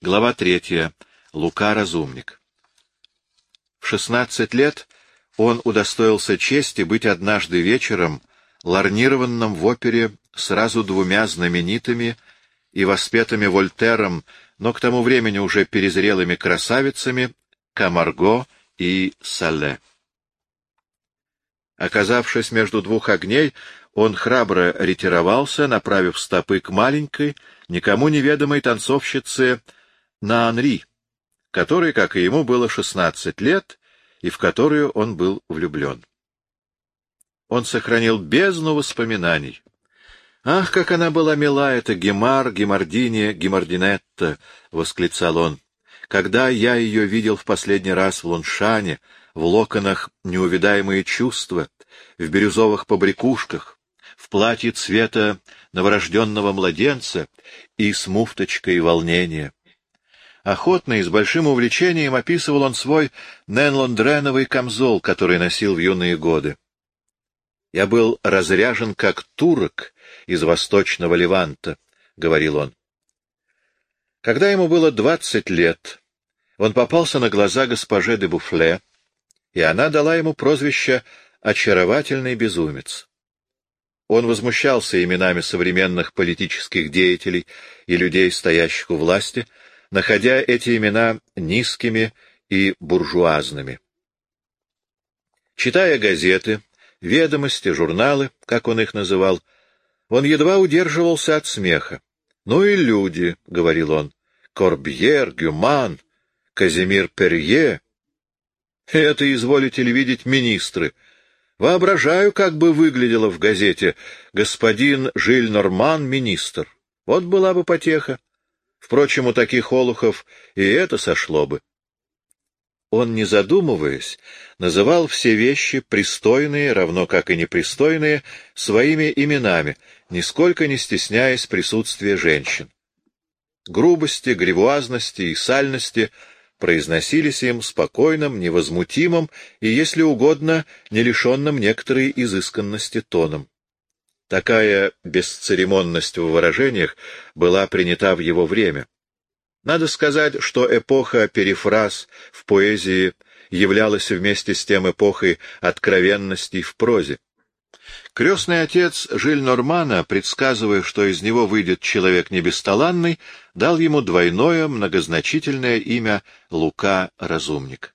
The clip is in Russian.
Глава третья. Лука Разумник. В шестнадцать лет он удостоился чести быть однажды вечером ларнированным в опере сразу двумя знаменитыми и воспетыми Вольтером, но к тому времени уже перезрелыми красавицами Камарго и Сале. Оказавшись между двух огней, он храбро ретировался, направив стопы к маленькой, никому неведомой танцовщице на Анри, которой, как и ему, было шестнадцать лет, и в которую он был влюблен. Он сохранил бездну воспоминаний. «Ах, как она была мила, эта Гемар, Гемардиния, Гемардинетта!» — восклицал он. «Когда я ее видел в последний раз в Луншане, в локонах неувидаемые чувства, в бирюзовых побрякушках, в платье цвета новорожденного младенца и с муфточкой волнения. Охотно и с большим увлечением описывал он свой ненлондреновый камзол, который носил в юные годы. «Я был разряжен, как турок из восточного Леванта», — говорил он. Когда ему было двадцать лет, он попался на глаза госпоже де Буфле, и она дала ему прозвище «очаровательный безумец». Он возмущался именами современных политических деятелей и людей, стоящих у власти, находя эти имена низкими и буржуазными. Читая газеты, ведомости, журналы, как он их называл, он едва удерживался от смеха. «Ну и люди», — говорил он, — «Корбьер, Гюман, Казимир Перье, это, изволите ли видеть, министры. Воображаю, как бы выглядело в газете «Господин Жиль Норман, министр». Вот была бы потеха. Впрочем, у таких олухов и это сошло бы. Он, не задумываясь, называл все вещи, пристойные, равно как и непристойные, своими именами, нисколько не стесняясь присутствия женщин. Грубости, гривуазности и сальности — произносились им спокойным, невозмутимым и, если угодно, не лишенным некоторой изысканности тоном. Такая бесцеремонность в выражениях была принята в его время. Надо сказать, что эпоха перефраз в поэзии являлась вместе с тем эпохой откровенностей в прозе. Крестный отец Жиль Нормана, предсказывая, что из него выйдет человек небесталанный, дал ему двойное многозначительное имя Лука Разумник.